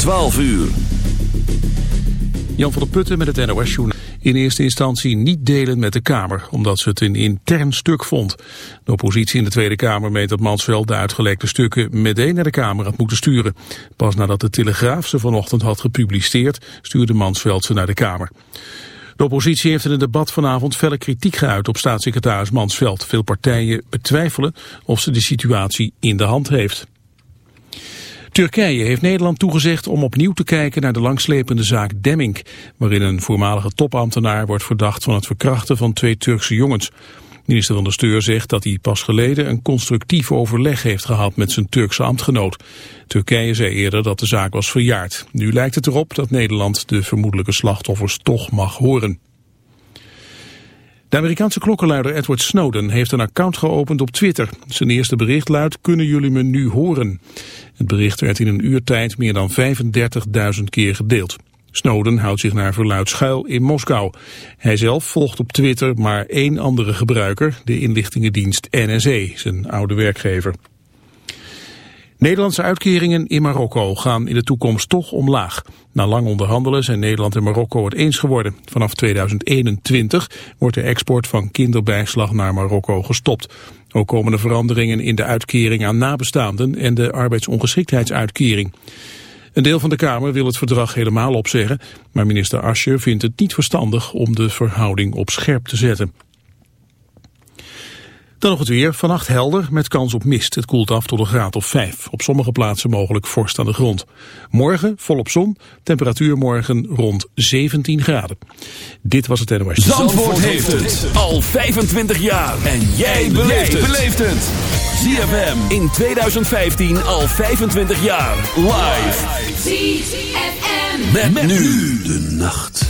12 uur. Jan van der Putten met het NOS Journal. In eerste instantie niet delen met de Kamer, omdat ze het een intern stuk vond. De oppositie in de Tweede Kamer meent dat Mansveld de uitgelekte stukken meteen naar de Kamer had moeten sturen. Pas nadat de Telegraaf ze vanochtend had gepubliceerd, stuurde Mansveld ze naar de Kamer. De oppositie heeft in het debat vanavond felle kritiek geuit op staatssecretaris Mansveld. Veel partijen betwijfelen of ze de situatie in de hand heeft. Turkije heeft Nederland toegezegd om opnieuw te kijken naar de langslepende zaak Demming, waarin een voormalige topambtenaar wordt verdacht van het verkrachten van twee Turkse jongens. Minister van der Steur zegt dat hij pas geleden een constructief overleg heeft gehad met zijn Turkse ambtgenoot. Turkije zei eerder dat de zaak was verjaard. Nu lijkt het erop dat Nederland de vermoedelijke slachtoffers toch mag horen. De Amerikaanse klokkenluider Edward Snowden heeft een account geopend op Twitter. Zijn eerste bericht luidt, kunnen jullie me nu horen? Het bericht werd in een uurtijd meer dan 35.000 keer gedeeld. Snowden houdt zich naar verluid schuil in Moskou. Hij zelf volgt op Twitter maar één andere gebruiker, de inlichtingendienst NSE, zijn oude werkgever. Nederlandse uitkeringen in Marokko gaan in de toekomst toch omlaag. Na lang onderhandelen zijn Nederland en Marokko het eens geworden. Vanaf 2021 wordt de export van kinderbijslag naar Marokko gestopt. Ook komen er veranderingen in de uitkering aan nabestaanden en de arbeidsongeschiktheidsuitkering. Een deel van de Kamer wil het verdrag helemaal opzeggen, maar minister Ascher vindt het niet verstandig om de verhouding op scherp te zetten. Dan nog het weer. Vannacht helder met kans op mist. Het koelt af tot een graad of 5. Op sommige plaatsen mogelijk vorst aan de grond. Morgen volop zon. Temperatuur morgen rond 17 graden. Dit was het NOS. Zandvoort, Zandvoort heeft het al 25 jaar. En jij beleeft het. ZFM in 2015 al 25 jaar. Live. ZFM. met nu de nacht.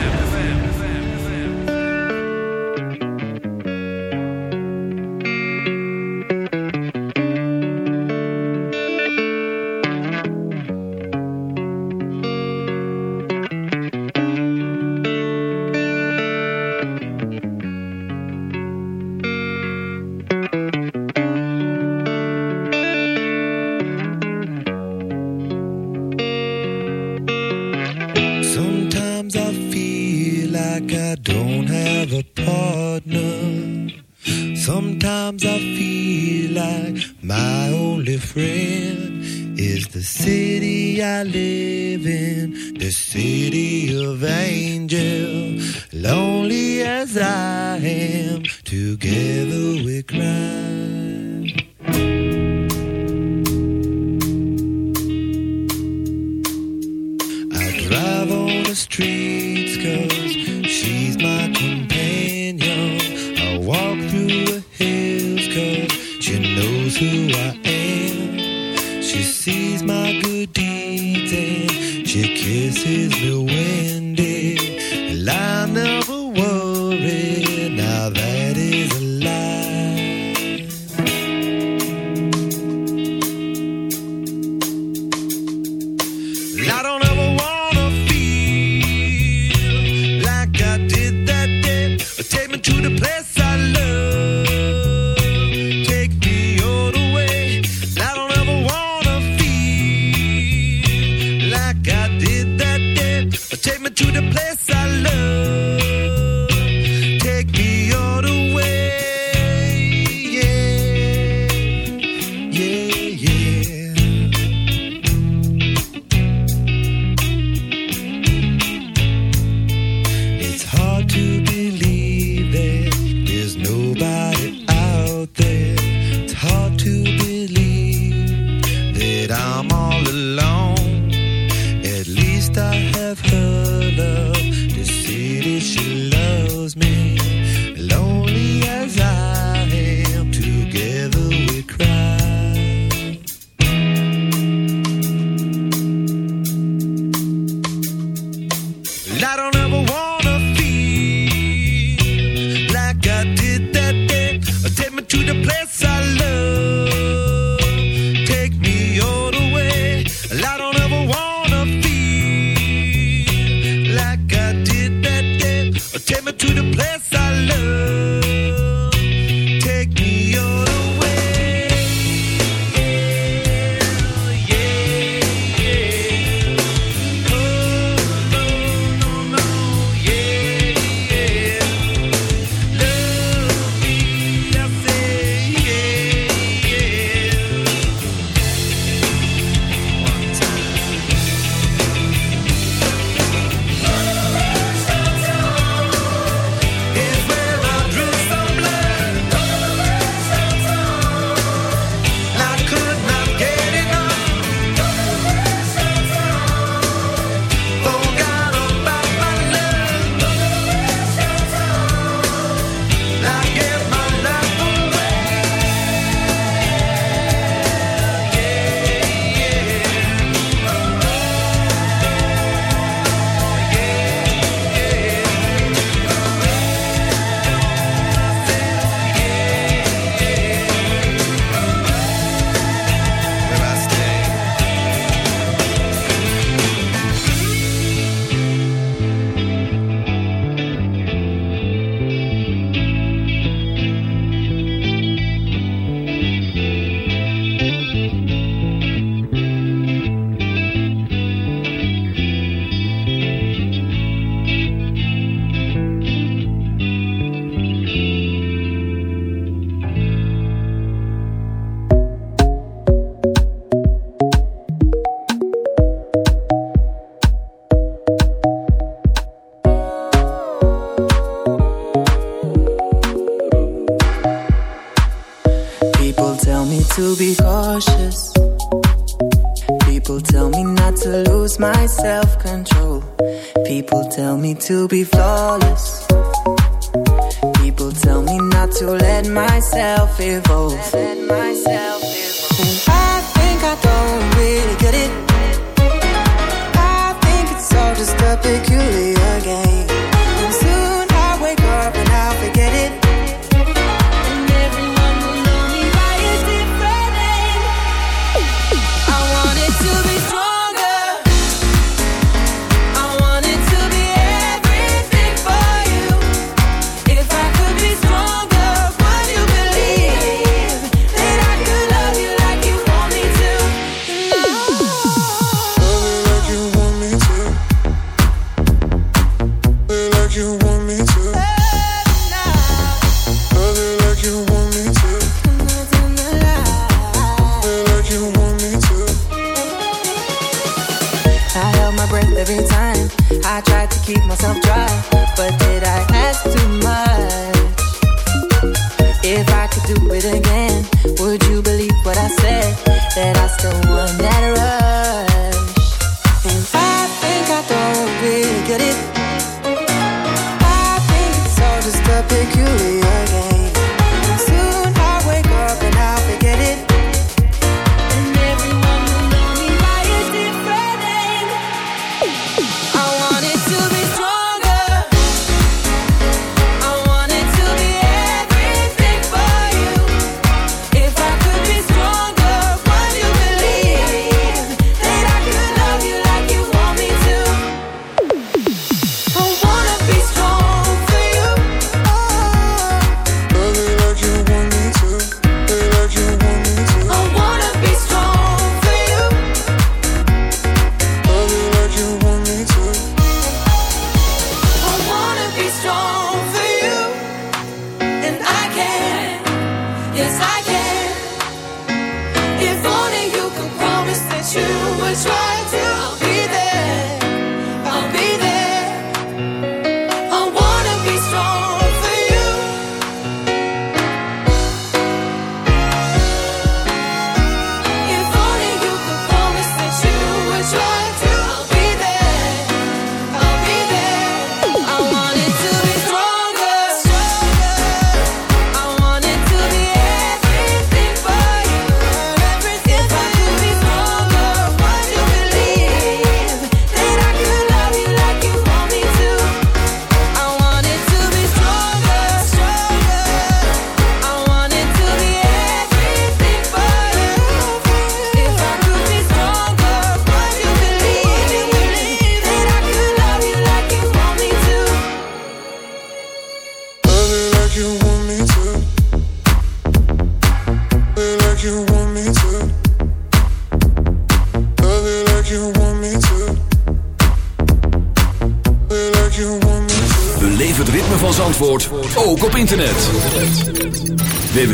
Keep myself dry,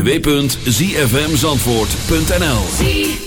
www.zfmzandvoort.nl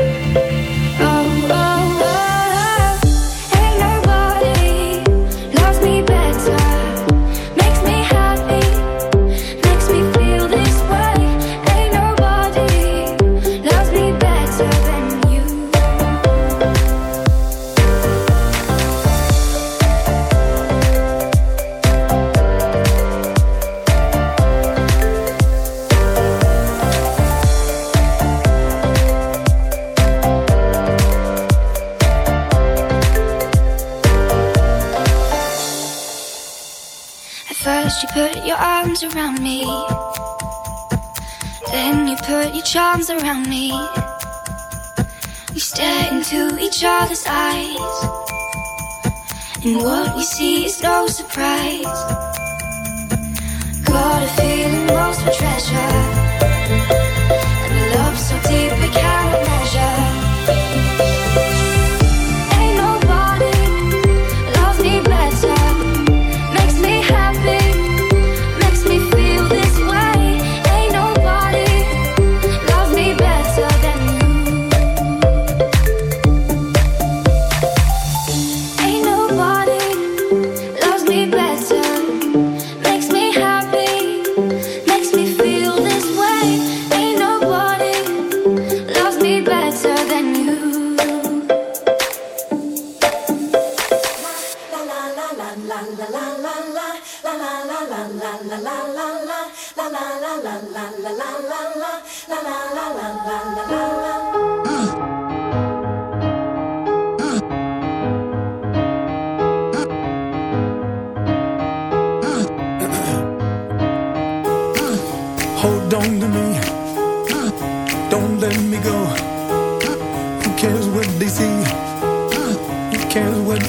arms around me. We stare into each other's eyes. And what we see is no surprise. Got a feeling lost for treasure. And we love so deep we cannot measure.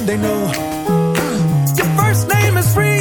they know. Your first name is free.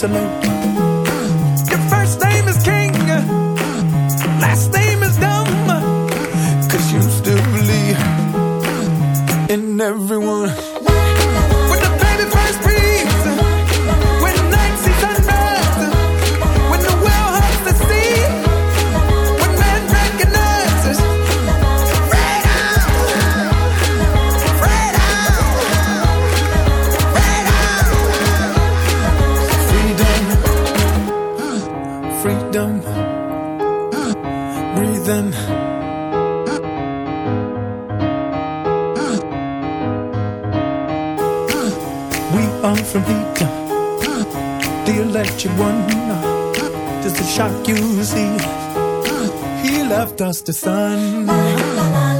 to me. one. Just to shock you, see, he left us the sun.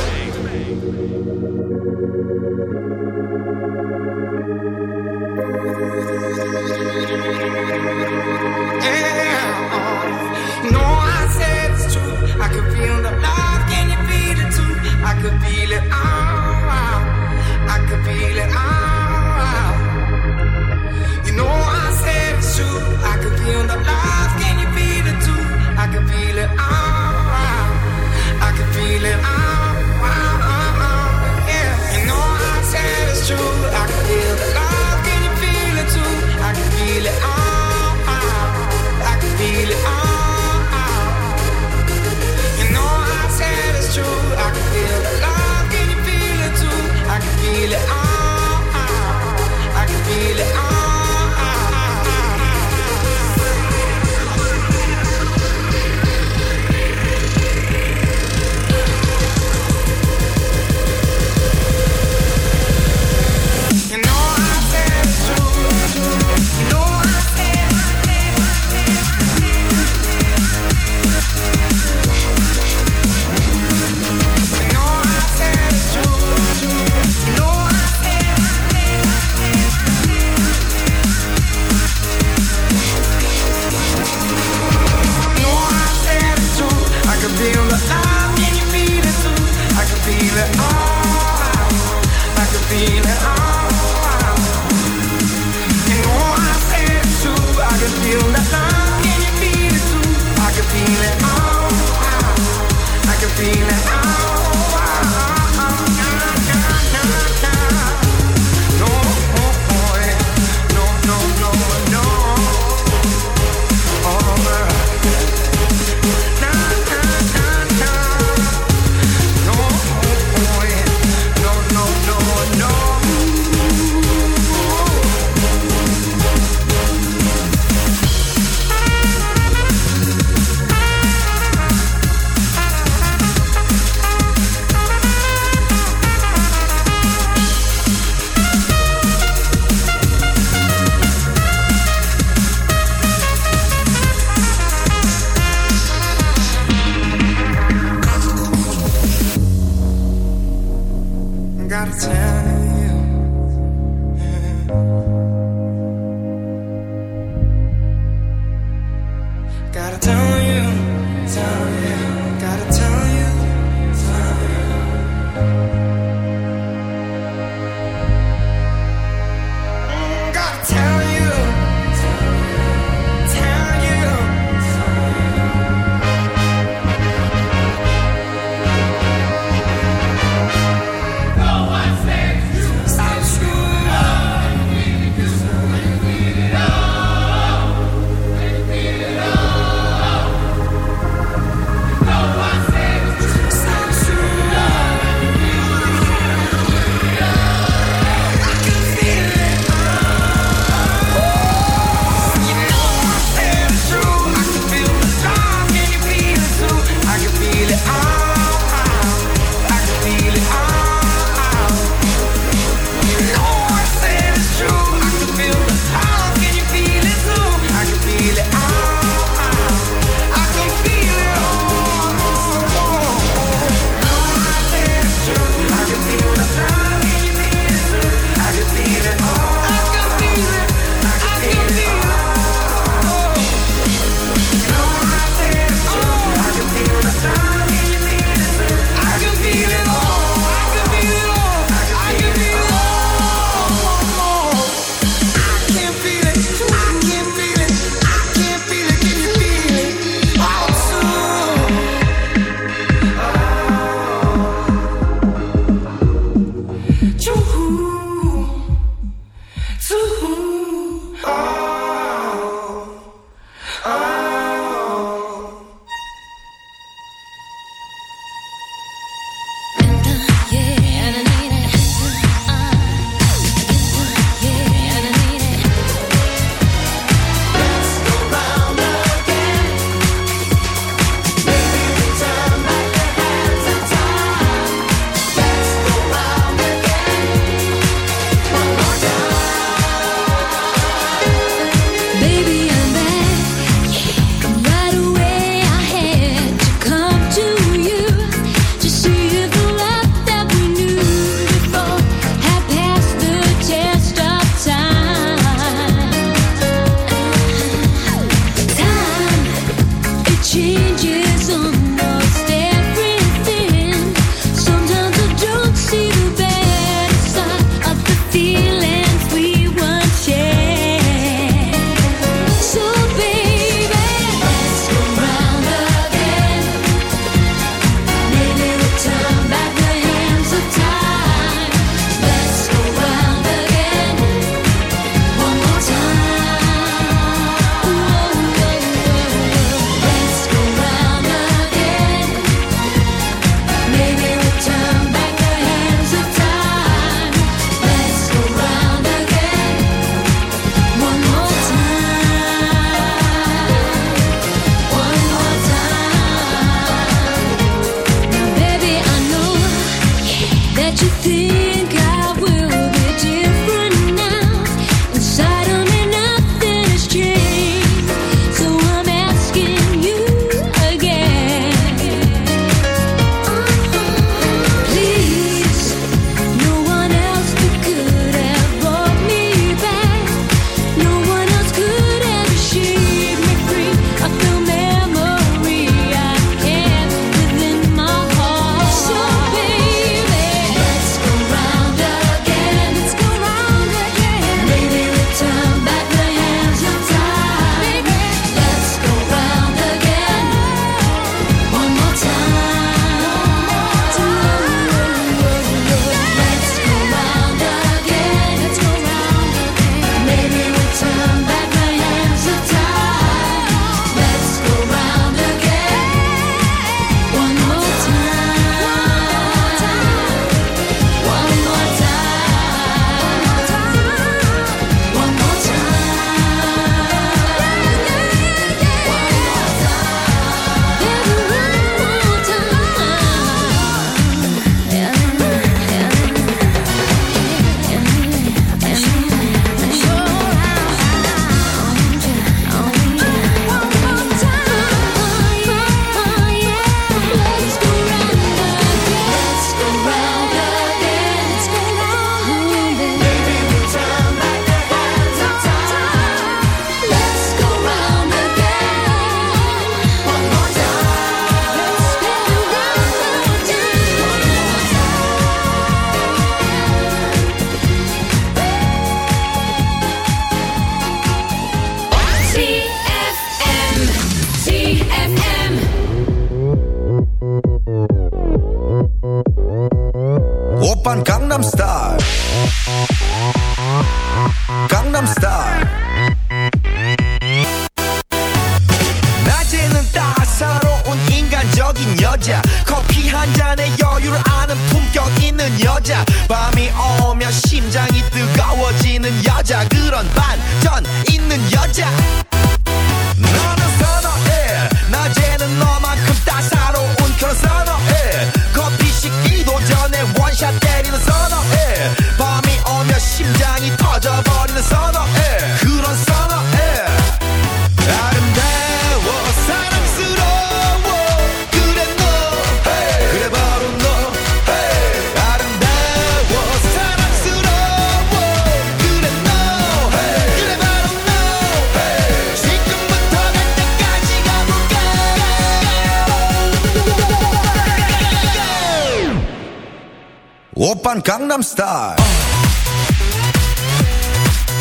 op Gangnam Style.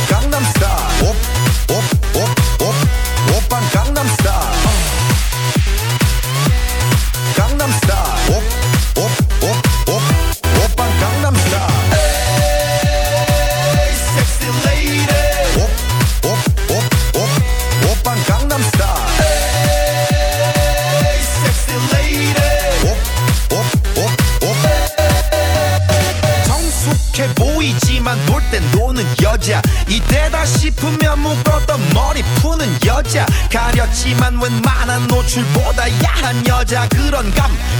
Gangnam Style. 論金。